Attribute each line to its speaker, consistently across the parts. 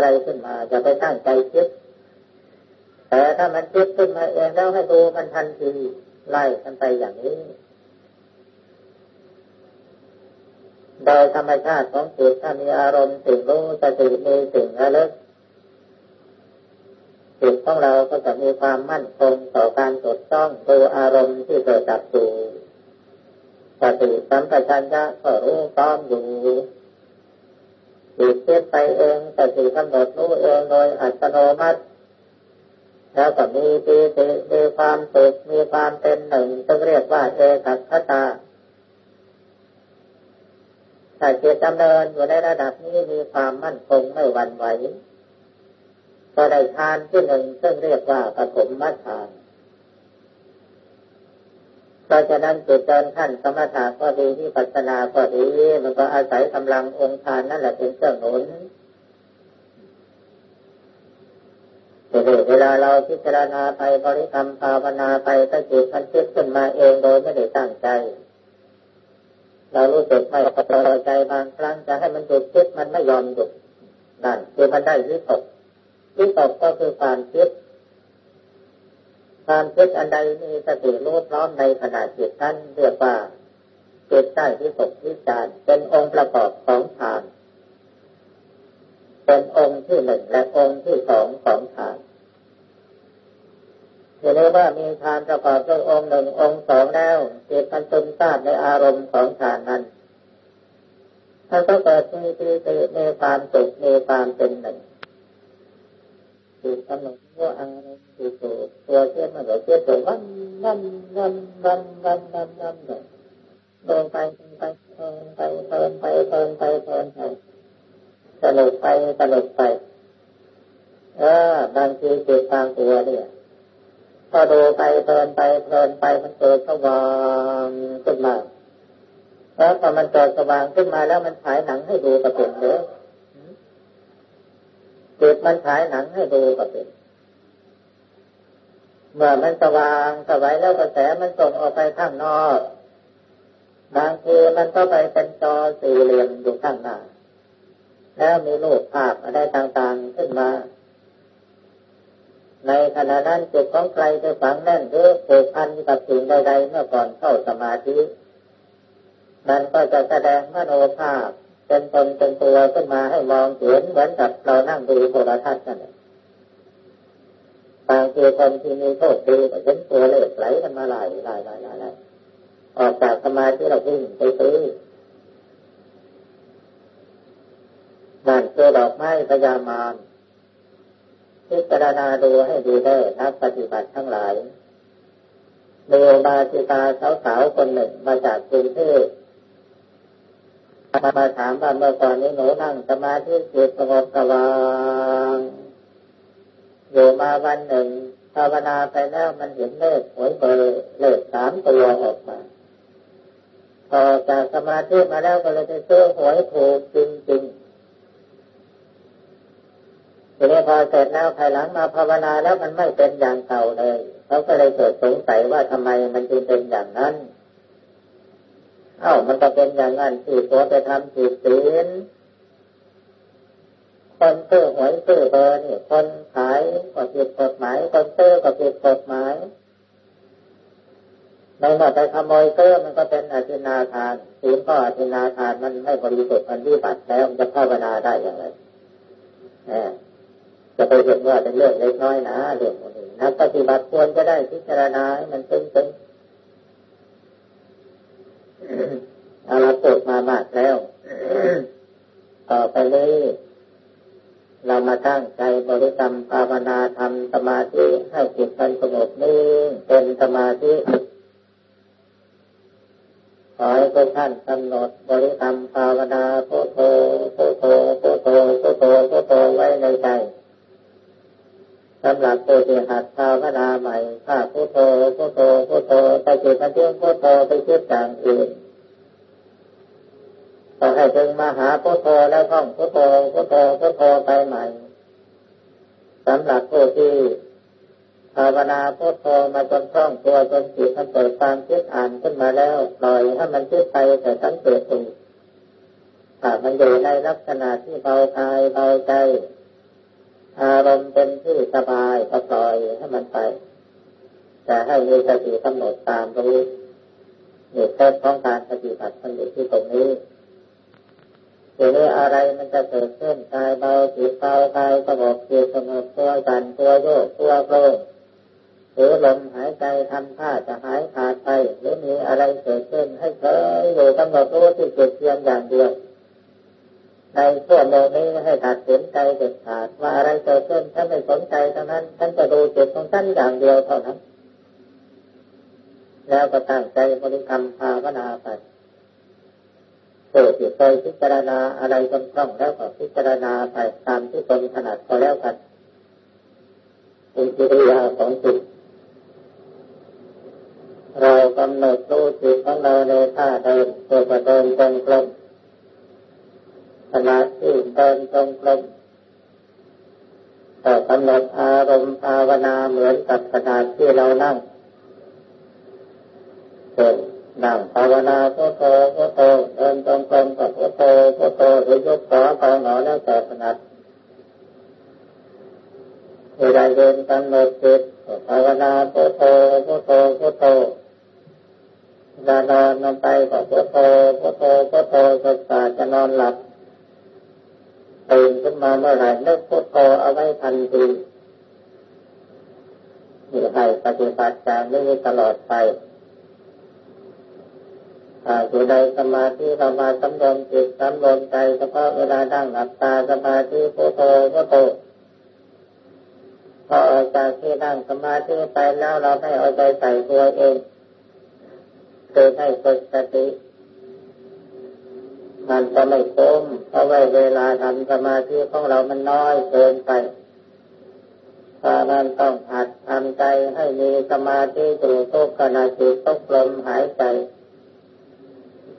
Speaker 1: อะไรขึ้นมาอย่าไปตั้งใจคิดแต่ถ้ามันคิดขึ้นมาเองแล้วให้ดูมันทันทีไล่กันไปอย่างนี้ โดยธรรมชาติของจิตถ้ามีอารมณ์สิ่งรู้สติมีสิ่งระลึกจิตของเราก็จะมีความมั่นคงต่อการจดจ้องดูอารมณ์ที่เกิดจากตูสติสัมปชัญญะก็รู้ต้อมอยู่ จิตคิดไปเองสติกำหนดรู้เองโดยอัตโนมัติ แล้วก็มีปีติมีความสุขมีความเป็นหนึ่งซึ่งเรียกว่าเอกัคตาถ้าจิตดำเนินอยู่ในระดับนี้มีความมั่นคงไม่หวั่นไหวก็ได้ทานที่หนึ่งซึ่งเรียกว่าปฐมมัทาน เพราะฉะนั้นจิตเดินขั้นสมถะก็ดีที่ปัจนาก็ดีมันก็อาศัยกำลังองค์ทานนั่นแหละเป็นเครื่องหนุนเวลาเราพิจารณาไปบริกรรมภาวนาไปถ้าจิตมันคิดขึ้นมาเองโดยไม่ได้ตั้งใจ เรารู้สึกไม่พอใจบางครั้งจะให้มันหยุดคิดมันไม่ยอมหยุดนั่นคือมันได้วิตกวิตกก็คือความคิด ความคิดอันใดมีสติรู้พร้อมในขณะจิตนั้นเรียกว่าจิตได้วิตกวิจารเป็นองค์ประกอบของฌานเป็นองค์ที่หนึ่งและองค์ที่สองของฌานเห็นว่ามีฌานประกอบด้วยองค์หนึ่งองค์สองแล้วจิตมันตึงซาบในอารมณ์ของฌานนั้นถ้าก็เกิดมีปีติมีความสุขมีความเป็นหนึ่ง จิตกำหนดว่าอารมณ์จิตตัวเชื่อมันก็เชื่อตัววันวันวันวันวันวันวันเลยเดินไปไปเดินไปเดินไปเดินไปเดินไปสนุกไปสนุกไปเออบางทีจิตทางตัวเนี่ยพอดูไปเพลินไปเพลินไปมันเกิดสว่างขึ้นมาแล้วพอมันเกิดสว่างขึ้นมาแล้วมันฉายหนังให้ดูกระเป็นเด้ จิตมันฉายหนังให้ดูกระเป็นเมื่อมันสว่างสวัยแล้วกระแสมันส่งออกไปข้างนอก บางทีมันก็ไปเป็นจอสี่เหลี่ยมอยู่ข้างหน้า แล้วมีรูปภาพอะไรต่างๆขึ้นมา ในขณะนั้นจิตของใครจะฝังแน่นหรือผูกพันกับสิ่งใด ๆ เมื่อก่อนเข้าสมาธิ มันก็จะแสดงมโนภาพ เป็นตนเป็นตัวขึ้นมาให้มองเห็นเหมือนกับเรานั่งดูโทรทัศน์นั่นแหละบางทีคนที่มีโทษดีก็เห็นตัวเลขไหลกันมาหลายหลายหลายหลายออกจากสมาธิเราวิ่งไปซื้อนั่นคือดอกไม้พยามารพิจารณาดูให้ดีได้นักปฏิบัติทั้งหลายมีบาสิตาสาวๆคนหนึ่งมาจากกรุงเทพ มาถามว่าเมื่อก่อนนี้หนูนั่งสมาธิจิตสงบสว่างอยู่มาวันหนึ่งภาวนาไปแล้วมันเห็นเลขหวยเบอร์เลขสามตัวออกมาพอจากสมาธิมาแล้วก็เลยไปซื้อหวยถูกจริงๆทีนี้พอเสร็จแล้วภายหลังมาภาวนาแล้วมันไม่เป็นอย่างเก่าเลย เขาก็เลยเกิดสงสัยว่าทำไมมันจึงเป็นอย่างนั้น เอ้ามันก็เป็นอย่างนั้นที่ตัวไปทำผิดศีลคนซื้อหวยซื้อเบอร์นี่คนขายก็ผิดกฎหมายคนซื้อก็ผิดกฎหมายในเมื่อไปขโมยซื้อมันก็เป็นอธินาทานศีลก็อธินาทานมันไม่บริสุทธิ์มันวิบัติแล้วมันจะภาวนาได้อย่างไรจะไปเห็นว่าเป็นเรื่องเล็กน้อยนะเรื่องนี้นักปฏิบัติควรจะได้พิจารณามันตึงตึงเอาละปวด มามากแล้ว ต่อไปนี้เรามาตั้งใจบริกรรมภาวนาทำสมาธิให้จิตมันสงบนิ่งเป็นสมาธิขอให้ทุกท่านกำหนดบริกรรมภาวนาโพโธโพโธโพโธโพโธโพโธไว้ในใจสำหรับตัวที่หัดภาวนาใหม่ถ้าพุทโธพุทโธพุทโธไปจิตมันเที่ยงพุทโธไปคิดอย่างอื่น ต้อให้ถึงมาหาพุทโธแล้วท่องพุทโธพุทโธพุทโธไปใหม่สำหรับผู้ที่ภาวนาพุทโธมาจนคล่องตัวจนจิตมันเปิดความคิดอ่านขึ้นมาแล้วปล่อยให้มันคิดไปแต่สังเกตดูถ้ามันอยู่ในลักษณะที่เบากายเบาใจ อารมณ์เป็นที่สบายก็ปล่อยให้มันไป แต่ให้มีสติกำหนดตามรู้นี่เคล็ดของการปฏิบัติมันอยู่ที่ตรงนี้ ทีนี้อะไรมันจะเกิดขึ้นกายเบาจิตเบากายสงบจิตสงบตัวกันตัวโยกตัวโกรงหรือลมหายใจทำท่าจะหายขาดไปหรือมีอะไรเกิดขึ้นให้เคยอยู่กำหนดรู้ที่จิตเพียงอย่างเดียวในช่วโมนี้ให้ตัดสินใจเด็ดขาดว่าอะไรเกิดขึ้นฉันไม่สนใจเท่านั้นฉันจะดูจิตของฉันอย่างเดียวเท่านั้นแล้วก็ตั้งใจบริกรรมภาวนาไป เกิดที่เคยพิจารณาอะไรจนคล่องแล้วก็พิจารณาไปตามที่ตนถนัดก็แล้วกันเป็นกิริยาของจิตเรากำหนดรู้จิตของเราในท่าเดินตัวเดินจงกรมขณะที่เดินจงกรมแต่กำหนดอารมณ์ภาวนาเหมือนกับขณะที่เรานั่งเช่น นั่งภาวนาพุทโธพุทโธเดินจงกรมกับพุทโธพุทโธหรือยกขาไปหนอแล้วแต่ถนัดเวลาเดินกำหนดจิตภาวนาพุทโธพุทโธพุทโธเวลานอนลงไปก็พุทโธพุทโธพุทโธจนกว่าจะนอนหลับตื่นขึ้นมาเมื่อไหร่เลิกพุทโธเอาไว้ทันทีนี่ให้ปฏิบัติจากนี้ตลอดไป อยู่ในสมาธิเรามาสำรวมจิตสำรวมใจเฉพาะเวลานั่งหลับตาสมาธิพุทโธพุทโธพอออกจากที่นั่งสมาธิไปแล้วเราไม่เอาใจใส่ตัวเองคือให้ฝึกสติ มันจะไม่คุ้มเพราะว่าเวลาทำสมาธิของเรามันน้อยเกินไปเพราะนั้นต้องหัดทำใจให้มีสมาธิอยู่ทุกขณะจิตทุกลมหายใจ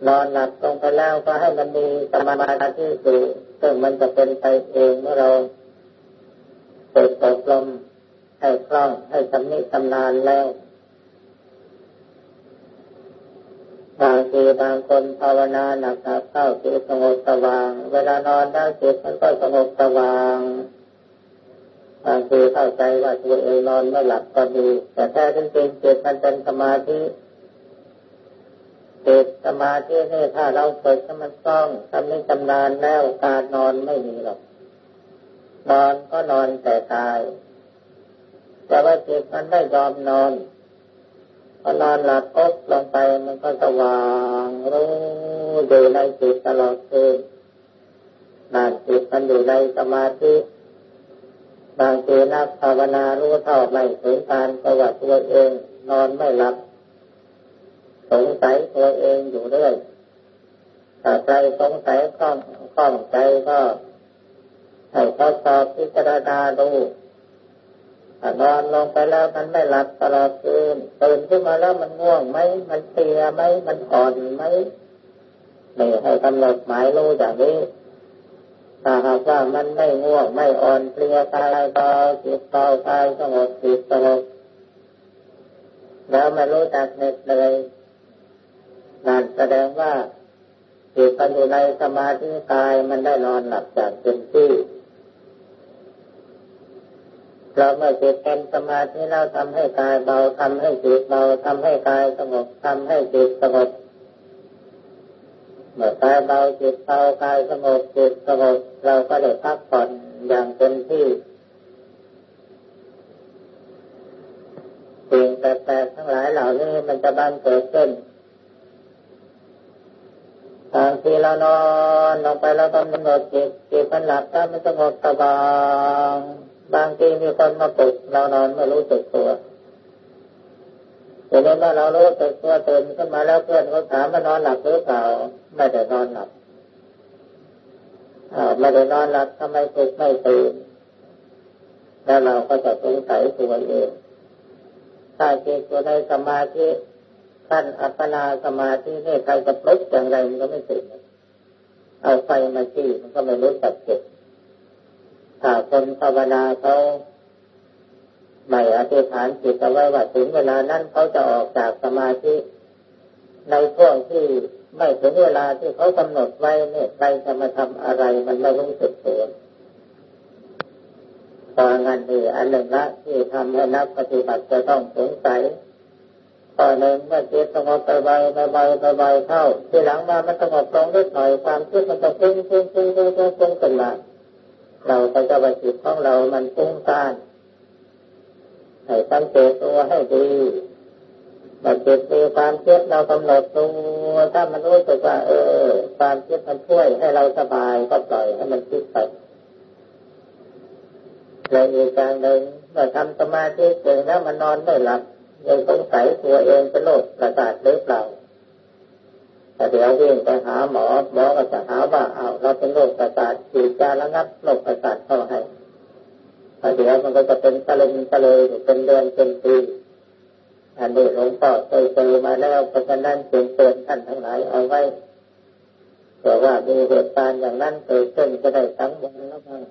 Speaker 1: นอนหลับลงไปแล้วก็ให้มันมีสมาธิอยู่ซึ่งมันจะเป็นไปเองเมื่อเราเปิดตกลมให้คล่องให้ชำนิชำนาญแล้วบางทีบางคนภาวนาหนักๆเข้าจิตสงบสว่าง เวลานอนได้จิตมันก็สงบสว่างบางทีเข้าใจว่าตัวเองนอนไม่หลับก็ดี แต่แท้จริงจิตมันเป็นสมาธิ จิตสมาธินี่ถ้าเราฝึกให้มันต้องทำให้ชำนาญแล้วการนอนไม่มีหรอก นอนก็นอนแต่ตาย แต่ว่าจิตมันไม่ยอมนอนพอนอนหลับปุ๊บลงไปมันก็สว่างรู้อยู่ในจิตตลอดคืนนานจิตมันอยู่ในสมาธิบางทีนักภาวนารู้เท่าไม่ถึงการประวัติตัวเอง นอนไม่หลับ สงสัยตัวเองอยู่เรื่อยถ้าใจสงสัยคล่องคล่องใจก็ให้ทดสอบพิจารณาดูนอนลงไปแล้วมันไม่หลับตลอดคืนตื่นขึ้นมาแล้วมันง่วงไหมมันเตียไหมมันอ่อนไหมนี่ให้กำหนดหมายรู้อย่างนี้ถ้าหากว่ามันไม่ง่วงไม่อ่อนเพลียกายเบาจิตเบากายสงบจิตสงบแล้วไม่รู้จักเหน็ดเลย นั่นแสดงว่าจิตมันอยู่ในสมาธิกายมันได้นอนหลับจากเต็มที่เราเมื่อจิตเป็นสมาธิเราทำให้กายเบาทำให้จิตเบาทำให้กายสงบทำให้จิตสงบเมื่อกายเบาจิตเบากายสงบจิตสงบเราก็ได้พักผ่อนอย่างเต็มที่สิ่งแปลกๆทั้งหลายเหล่านี้มันจะบังเกิดขึ้น บางทีเรานอนลงไปแล้วกำหนดจิตจิตมันหลับถ้ามันสงบสบายบางทีมีคนมาปลุกเรานอนไม่รู้สึกตัวแต่เมื่อเรารู้สึกตัวตื่นขึ้นมาแล้วเพื่อนเขาถามมานอนหลับหรือเปล่าไม่ได้นอนหลับไม่ได้นอนหลับทำไมปลุกไม่ตื่นแล้วเราก็จะสงสัยตัวเองถ้าจิตอยู่ในสมาธิ ขั้นอัปปนาสมาธินี่ใครจะปลุกอย่างไรมันก็ไม่ตื่นเอาไฟมาชี้มันก็ไม่รู้จักเก็บถ้าคนภาวนาเขาไม่อธิษฐานจิตเอาไว้ว่าถึงเวลานั้นเขาจะออกจากสมาธิ ในช่วงที่ไม่ถึงเวลาที่เขากำหนดไว้เนี่ยใครจะมาทำอะไรมันไม่รู้สึกตัวพองันนี่อันหนึ่งละที่ทำให้นักปฏิบัติจะต้องสงสัย พอหนึ่งเมื่อจิตสงบไปไวไปไวไปไวเข้า ที่หลังมามันสงบลงนิดหน่อยความคิดมันจะฟุ้งฟุ้งฟุ้งฟุ้งฟุ้งฟุ้งขึ้นมาเราก็จะว่าจิตของเรามันฟุ้งซ่านให้สังเกตตัวให้ดีมันจิตมีความคิดเรากำหนดดูถ้ามันรู้สึกว่า เออ ความคิดมันช่วยให้เราสบายก็ปล่อยให้มันคิดไปเลยอีกอย่างหนึ่งเมื่อทำสมาธิเก่งแล้วมันนอนไม่หลับ ยังสงสัยตัวเองเป็นโรคประสาทหรือเปล่าแต่เดี๋ยววิ่งไปหาหมอหมอก็จะหาว่าเอาเราเป็นโรคประสาทฉีดยาระงับโรคประสาทเข้าให้แต่เดี๋ยวมันก็จะเป็นตะลึงตะเลยเป็นเดือนเป็นปีอันนี้หลวงพ่อเคยเจอมาแล้วเพราะฉะนั้นจึงเตือนท่านทั้งหลายเอาไว้เผื่อว่ามีเหตุการณ์อย่างนั้นเกิดขึ้นจะได้สังวรแล้วบ้าง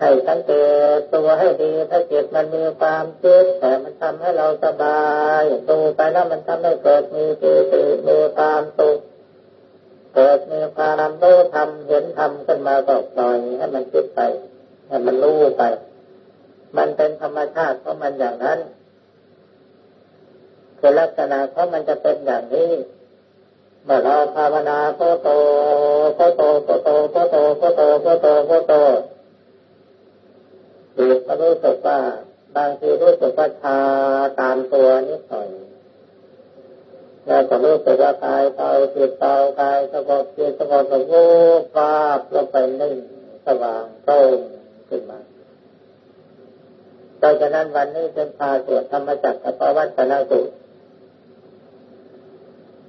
Speaker 1: ให้สังเกตตัวให้ดีถ้าจิตมันมีความคิดแต่มันทำให้เราสบายดูไปแล้วมันทำให้เกิดมีปีติมีความสุขเกิดมีความรู้ทำเห็นทำขึ้นมาก็ปล่อยให้มันคิดไปให้มันรู้ไป มันเป็นธรรมชาติของมันอย่างนั้นคือลักษณะของมันจะเป็นอย่างนี้เมื่อเราภาวนาโตโตโตโตโตโตโตโตโตโตโตโตโตโต จิตก็รู้สึกว่าบางทีรู้สึกว่าชาตามตัวนิดหน่อยแล้วก็รู้สึกว่ากายเบาจิตเบากายสงบจิตสงบสงบฟาบลงไปนิ่งสว่างโล่งขึ้นมาดังนั้นวันนี้เป็นพาสวดธรรมจักรกับวัตนสูต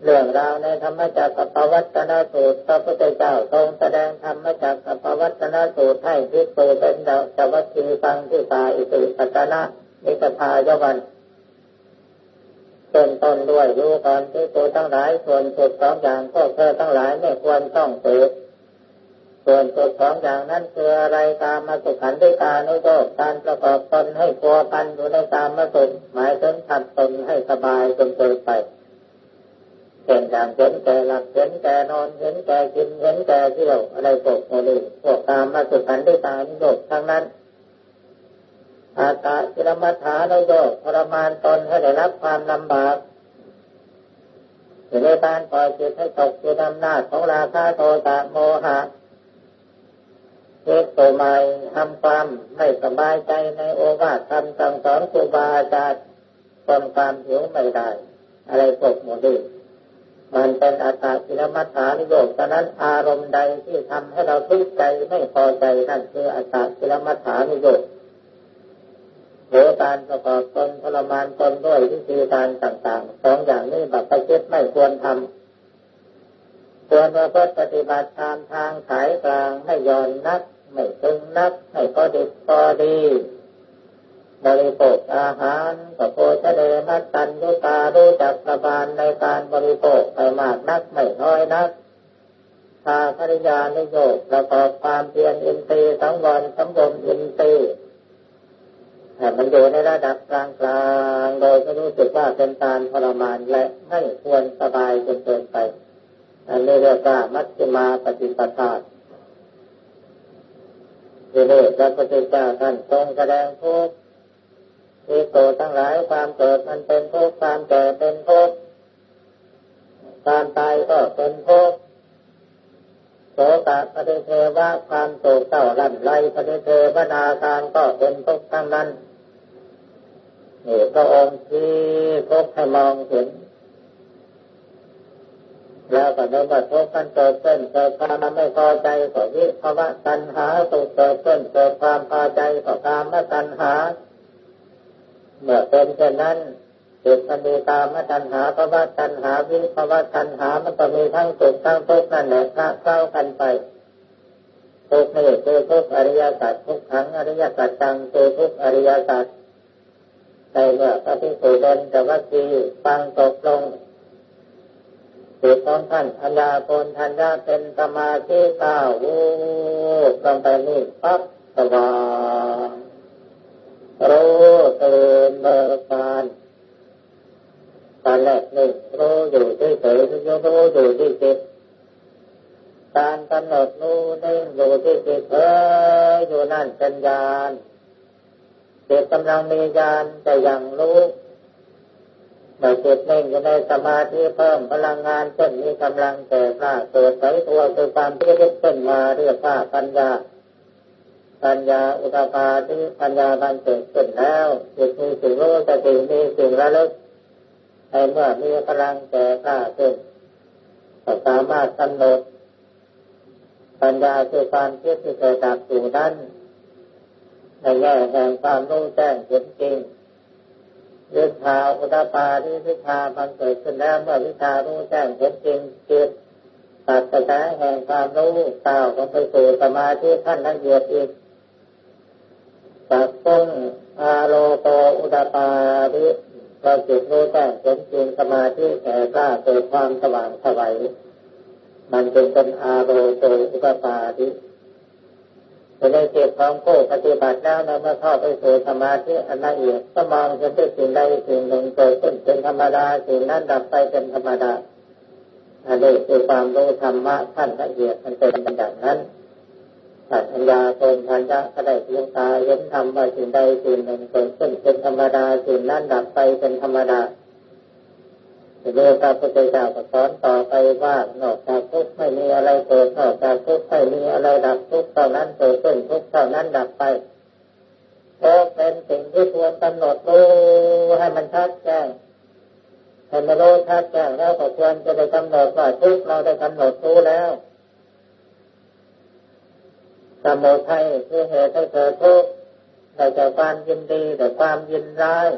Speaker 1: เรื่องราวในธรรมจักรปวัตนสูตรพระพุทธเจ้าทรงแสดงธรรมจักรปวัตนสูตรให้พิสูจเป็นดาวจวัคีฟังที่ตาอิสุปัตนะนิสพายวันเป็นต้นด้วยรู้ก่อนที่ตัวทั้งหลายส่วนสุดสองอย่างพวกเธอทั้งหลายไม่ควรต้องเกิดส่วนสุดสองอย่างนั้นคืออะไรตามมาสุขันธิการนุโยการประกอบตนให้พัวพันอยู่ในตามมาสุขหมายถึงทำตนให้สบายจนเกิดไป เช่นอย่างเห็นแก่หลับเห็นแก่นอนเห็นแก่กินเห็นแก่เที่ยวอะไรพวกนี้พวกตามมาสุขันธิตานิโยกทั้งนั้น อาตาจิรมัฐานโยกทรมานตนให้ได้รับความลำบากอยู่ในการปล่อยจิตให้ตกอยู่ในอำนาจของราคะโทสะโมหะเฮ็ดตัวใหม่ทำความไม่สบายใจในโอวาทคำสั่งสอนครูบาอาจารย์ความความหิวไม่ได้ อะไรพวกนี้มั มันเป็นอาตาศิลมัฏฐานโยกฉะนั้นอารมณ์ใดที่ทำให้เราทุกข์ใจไม่พอใจนั่นคืออาตาศิลมัฏฐานโยกโหการประกอบตนทรมานตนด้วยวิธีการต่างๆสองอย่างนี้แบบไปคิดไม่ควรทำควรว่าปฏิบัติตามทางสายกลางไม่ย่อนนัก ไม่ตึงนัก ไม่พอดีพอดี บริโภคอาหารก็โภชเดมัตตัญญุตารู้จักประบาลในการบริโภคไปมากนักไม่น้อยนักทาภริยานิโยกประกอบความเพียรอินทรีย์สังวรสำรวมอินทรีย์แต่มันอยู่ในระดับกลางกลางโดยไม่รู้สึกว่าเป็นการทรมานและไม่ควรสบายจนเกินไป อันนี้เรียกว่ามัชฌิมาปฏิปทาทีนี้พระพุทธเจ้าท่านทรงแสดงทุก มีโตทั้งหลายความเกิดมันเป็นทุกข์ความแก่เป็นทุกข์ความตายก็เป็นทุกข์โสกปฏิเทวะความโศกเศร้าลั่นไรปฏิเทวนาการก็เป็นทุกข์ทั้งนั้นนี่พระองค์ที่พบให้มองเห็นแล้วก็ได้ว่าทุกข์กันเกิดขึ้นเกิดความไม่พอใจก็วิภาวะตัณหาสุขเกิดขึ้นเกิดความพอใจก็ตามมาตัณหา เมื่อเป็นเช่นนั้นจิตมันมีตามตัณหาภาวะตัณหาวิภาวะตัณหามันก็มีทั้งสุขทั้งทุกข์นั่นแหละคละเข้ากันไปทุกนี่คือทุกอริยสัจทุกขังอริยสัจจังคือทุกอริยสัจในเมื่อพระพิสุเดินแต่ว่าทีฟังตกลงจิตของท่านอัญญาโพนทัญญาเป็นสมาธิก้าววูบลงไปนี่ปั๊บสว่าง รู้ตื่นเบิกบานตอนแรกนี่รู้อยู่ที่เฉยรู้อยู่ที่จิตการกำหนดรู้นิ่งอยู่ที่จิตเอออยู่นั่นเป็นญาณจิตกำลังมีญาณแต่ยังรู้เมื่อจิตนิ่งอยู่ในสมาธิเพิ่มพลังงานเช่นมีกำลังแก่กล้าเกิดใสตัวคือความที่ยึดขึ้นมาเรียกว่าปัญญา ปัญญาอุตปาที่ปัญญาบันเกิดขึ้นแล้วจิตมีสิ่งรู้สติมีสิ่งระลึกในเมื่อมีพลังแก่กล้าขึ้นก็สามารถกำหนดปัญญาคือความคิดที่เกิดจากสู่นั้นในแง่แห่งความรู้แจ้งเห็นจริงวิชาอุตปาที่วิชาบังเกิดขึ้นแล้วเมื่อวิชารู้แจ้งเห็นจริงจิตตัดกระแสแห่งความรู้ก้าวลงไปสู่สมาธิขั้นละเอียดอีก สักพุ่งอาโลโตอุตปาที่เราจิตรู้แจ้งเห็นจริงสมาธิแก่กล้าเกิดความสว่างสวัยมันจึงเป็นอาโรโตอุปปาทิจะได้เก็บของผู้ปฏิบัติแล้วนะเมื่อเข้าไปสู่สมาธิอันละเอียดก็มองเห็นด้สิ่งใดสิ่งหนึ่งเกิดขึ้นเป็นธรรมดาสิ่งนั้นดับไปเป็นธรรมดาอันนี้คือความรู้ธรรมะขั้นละเอียดมันเป็นอย่างนั้น สัญญาโกนพันยะก็ได้เพียงตาเห็นธรรมว่าสิ่งใดสิ่งหนึ่งเกิดขึ้นเป็นธรรมดาสิ่งนั้นดับไปเป็นธรรมดาเรื่องพระพุทธเจ้าก็สอนต่อไปว่านอกจากทุกไม่มีอะไรเกิดนอกจากทุกไม่มีอะไรดับทุกเท่านั้นเกิดขึ้นทุกเท่านั้นดับไปก็เป็นสิ่งที่ควรกำหนดรู้ให้มันชัดแจ้งให้มันรู้ชัดแจ้งแล้วก็ควรจะได้กำหนดว่าทุกเราได้กำหนดรู้แล้ว สมุทัยคือเหตุให้เกิดทุกข์ได้จากความยินดีแต่ความยินร้าย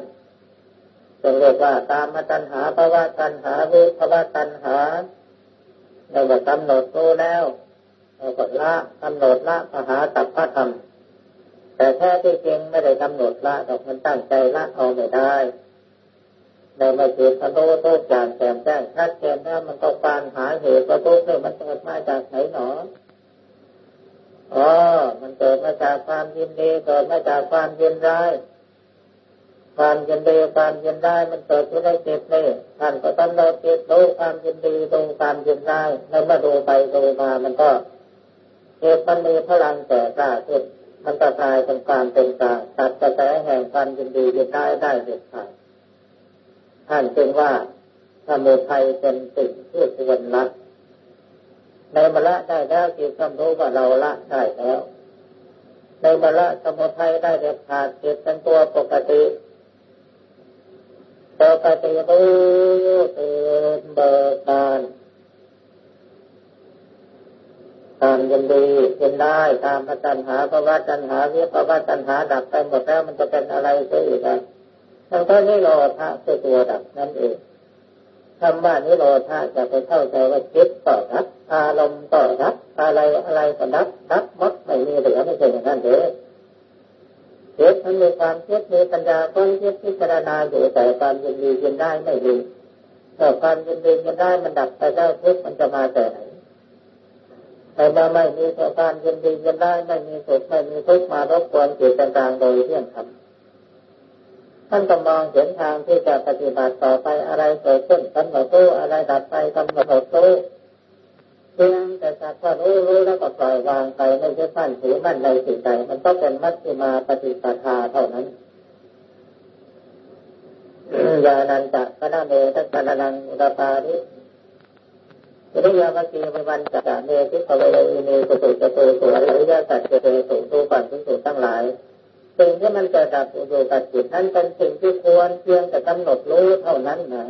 Speaker 1: จะเรียกว่าตามมาตัญหาภาวะตัญหาวิภาวะตัญหาเราก็กำหนดรู้แล้วเราก็ละกำหนดละมหาตัพพธรรม แต่แท้ที่จริงไม่ได้กำหนดละดอกมันตั้งใจละเอาไม่ได้ในมาจิตมันรู้ทุกอย่างแจ่มแจ้งชัดเจนแล้วมันก็การหาเหตุว่าทุกข์เนี่ยมันเกิดมาจากไหนหนอ มันเกิดมาจากความยินดีเกิดมาจากความยินร้ายความยินดีความยินได้มันเกิดขึ้นในจิตนี่ท่านก็ต้องเราจิตดูความยินดีดูความยินได้แล้วมาดูไปดูมามันก็เหตุมันมีพลังแก่กล้าขึ้นมันก็กลายเป็นความเป็นกลางตัดกระแสแห่งความยินดียินได้ได้เด็ดขาดท่านจึงว่าสมุทัยเป็นสิ่งที่ควรละในมละได้แล้วจิตต้องรู้ว่าเราละได้แล้ว ในมละสมุทัยได้เด็ดขาดจิตเป็นตัวปกติปกติรู้ตื่นเบิกบานตามยินดียินได้ตามพระจันหาพระวัจันหาวิพระวัจันหาดับไปหมดแล้วมันจะเป็นอะไรซะอีกอะทั้งท่านี้โลภะคือตัวดับนั่นเอง คำว่านิโรธาจะไปเข้าใจว่าคิดต่อรับอารมณ์ต่อรับอะไรอะไรก็รับรับมัดไม่มีเหลือไม่ใช่อย่างนั้นเด้อจิตมันมีความคิดมีปัญญาค้นคิดพิจารณาอยู่แต่ความยินดียินได้ไม่ดีถ้าความยินดียินได้มันดับไปแล้วทุกมันจะมาแต่ไหนแต่มาไม่มีตัวความยินดียินได้ไม่มีสุขไม่มีทุกมารบกวนจิตต่างๆโดยเที่ยงธรรม ท่านก็มองเห็นทางที่จะปฏิบัติต่อไปอะไรเกิดขึ้นกำหนดรู้อะไรดับไปกำหนดรู้เพียงแต่สักว่ารู้รู้แล้วก็ปล่อยวางไปไม่ใช่ท่านถือมั่นในสิ่งใดมันก็เป็นมัชฌิมาปฏิปทาเท่านั้นยานันจะพระเมตัสนังอุตปาริสุริยาวกีวิวันจะเมติภเวอิเนสุตุจตุสุอริยสัจเจสุตูก่อนทุกสุทั้งหลาย สิ่งที่มันเกิดดับอยู่กับจิตนั้นเป็นสิ่งที่ควรเพียงแต่กำหนดรู้เท่านั้นนะ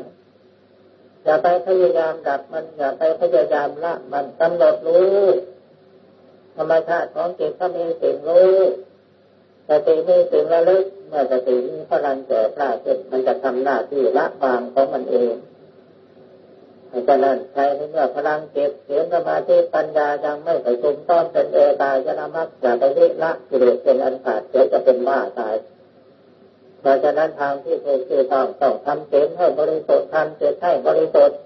Speaker 1: อย่าไปพยายามดับมันอย่าไปพยายามละ มันกำหนดรู้ธรรมชาติของจิตก็มีสิ่งรู้สติมีสิ่งระลึกเมื่อสติมีพลังแก่กล้าขึ้นมันจะทำหน้าที่ละวางของมันเอง เพราะนั้นใช้เมื่อพลังเก็บเสียงสมาธิปัญญายังไม่ไปชุมต้อนเป็นเอตายนะมักอย่าไปวิละกิเลสเป็นอันขาดเดี๋ยวจะเป็นบ้าตายเพราะฉะนั้นทางที่ถูกคือต้องต้องทำเสียงให้บริสุทธิ์ทำเจตให้บริสุทธิ์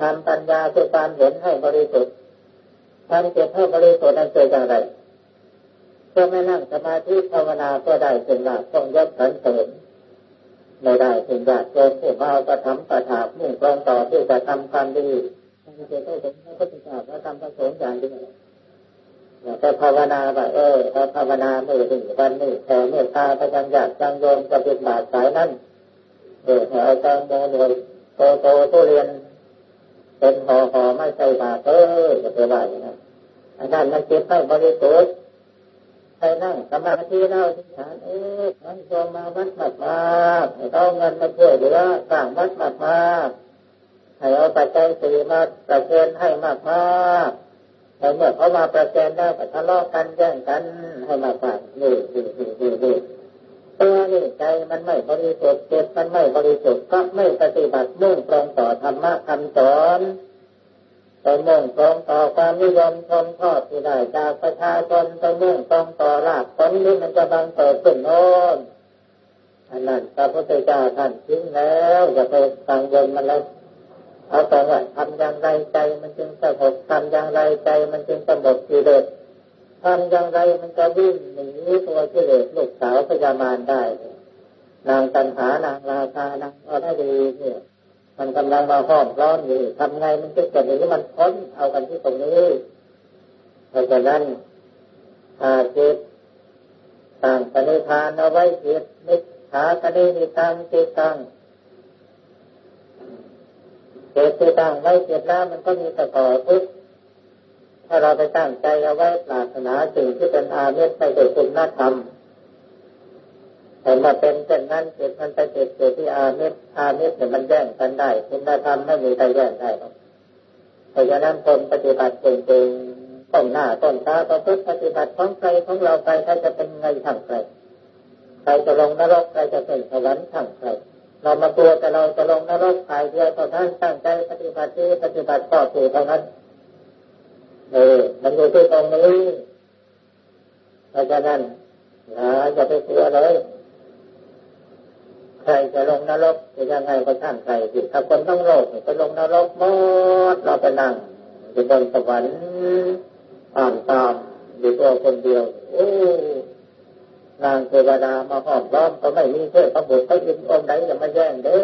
Speaker 1: ทำปัญญาคือการเห็นให้บริสุทธิ์ทำเจตให้บริสุทธิ์นั้นเป็นอย่างไรเพื่อไม่นั่งสมาธิภาวนาก็ได้เป็นหลักต้องยกสันเสริญ ไม่ได้ถึงญาติโยมผู้มาประทำประถามุ่งตรงต่อที่จะทำความดีเกิดได้ถึงพระพุทธเจ้าพระธรรมพระสงฆ์อย่างดียวอยาจะภาวนาว่าเออถ้าภาวนาเมื่อถึงวันนี้แต่เมตตาพระยังอยาจังโยมจะเป็นบาทสายนั้นเออเอาจังโมหน่วยโตโตทุเรียน เป็นห่อห่อไม่ใช่บาทเออจะไปว่าอย่างนั้นอันนั้นมันเก็บให้บริสุทธิ์ ไปนั่งสมาธิเล่าที่ฐานเอ๊ะมันชมมาวัดมากมากให้เอาเงินมาช่วยเหลือสร้างวัดมากมากให้เอาปัจจัยสี่มาประเคนให้มากมากแต่เมื่อเขามาประเคนได้ก็ทะเลาะกันแย่งกันให้มากมากนี่นี่นี่นี่นี่ตัวนี่ใจมันไม่บริสุทธิ์เจ็บมันไม่บริสุทธิ์ก็ไม่ปฏิบัติมุ่งตรงต่อธรรมะคำสอน ไปมุ่งตรงต่อความนิยมชมชอบที่ได้จากประชาชนไปมุ่งตรงต่อรากผลนี้มันจะบังเกิดขึ้นโน้นอันนั้นพระพุทธเจ้าท่านทิ้งแล้วอย่าไปฟังเยินมันแล้วเอาตรงว่าทำอย่างไรใจมันจึงสงบทำอย่างไรใจมันจึงสงบกิเลสทำอย่างไรมันจะวิ่งหนีตัวกิเลสลูกสาวพญามารได้ นางตันหานางราชานางอะไรดีเนี่ย มันกำลังมาห้อมร้อนอยู่ทำไงมันจะเกิดอย่างนี้มันพ้นเอากันที่ตรงนี้เพราะฉะนั้นอาจิตต่างปณิธานเอาไว้จิตนิขาคดีนิตังจิตตังเจตที่ตั้งไว้จิตแล้วมันก็มีแต่ต่อทุกถ้าเราไปตั้งใจเอาไว้ปรารถนาสิ่งที่เป็นอาเมตไปโดยคุณธรรม แต่มาเป็นเช่นนั้นจิตมันไปติดอยู่ที่อามิตรอามิตรเนี่ยมันแย่งกันได้คุณธรรมไม่มีใครแย่งได้เพราะฉะนั้นคนปฏิบัติจริงๆต้นหน้าต้นตาประพฤติปฏิบัติของใครของเราไปถ้าจะเป็นไงทางใครใครจะลงนรกใครจะเป็นสวรรค์ทางใครเรามาตัวแต่เราจะลงนรกภายเดียวเท่านั้นตั้งใจปฏิบัติที่ปฏิบัติต่อสู่เท่านั้นเออมันอยู่ที่ตรงนี้เพราะฉะนั้นนะอย่าไปกลัวเลย ใครจะลงนรกจะยังไงก็ช่างใครสิถ้าคนต้องโลกจะลงนรกหมดเราไปนั่งอยู่บนสวรรค์อ่านตามอยู่ตัวคนเดียวโอ้นางเทวดามาหอมล้อมก็ไม่มีเทพพระบุตรพระอินองค์ไหนจะมาแย่งเด้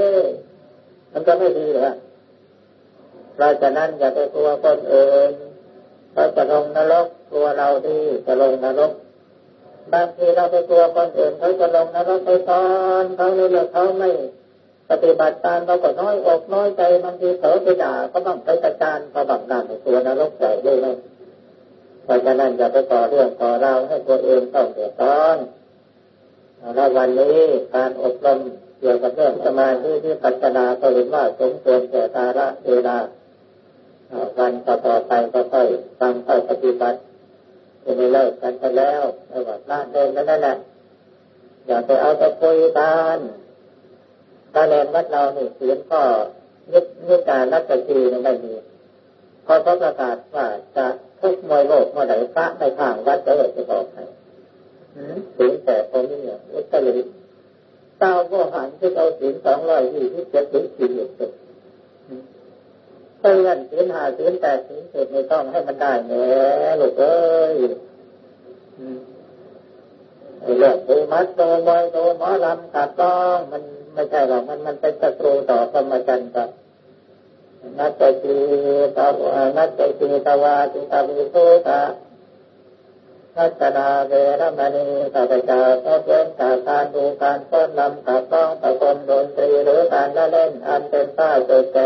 Speaker 1: มันก็ไม่ดีเหรอเราจะนั้นอย่าไปกลัวคนอื่นเราจะลงนรกกลัวเราดีจะลงนรก บางทีเราไปกลัวคนอื่นเขาจะลงนรกไปตอนเขาเนี่ยเขาไม่ปฏิบัติตามเราก็น้อยอกน้อยใจบางทีเผลอไปด่าก็บ้างไปประจานก็บังนั่นตัวนรกใหญ่ด้วยนะเพราะฉะนั้นอย่าไปต่อเรื่องต่อเราให้ตัวเองต้องเดือดร้อนแล้ววันนี้การอบรมเกี่ยวกับเรื่องสมาธิที่ปัจจนาก็เห็นว่าสมควรแก่ตาละเวลาวันต่อไปก็ค่อยฟังค่อยปฏิบัติ จะไม่เลิกกันไปแล้วไม่ว่าละเดินนั่นแหละอย่าไปเอาตะปุยตานตาแนนวัดเราเนี่เสียงก็นินิการนักจีนไม่มีพอเขาประกาศว่าจะทุกมวยโลกเมื่อไหร่พระในทางวัดจะเลิกจะบอกให้ถึงแต่ตรงนี้เนี่ยอุตริเต้าก็หันที่เอาสิงสองร้อยยี่ที่เจ็ดถึงสี่สิบ ตือนศีลหาศีลแต่ศีลเจ็ดไม่ต้องให้มันได้แหมลูกเอ้ยไอ้เรื่องดูมัดโตมวยโตหมอลำตัดต้องมันไม่ใช่หรอกมันมันเป็นศัตรูต่อธรรมจันทร์กับนัตติตาวนัตติตาวาติตาวิโสตาทัศนาเวรมณีข้าพเจ้าก็เว้นจากการดูการต้นลำตัดต้องตะกนดนตรีหรือการละเล่นอันเป็นป้าเกิดแ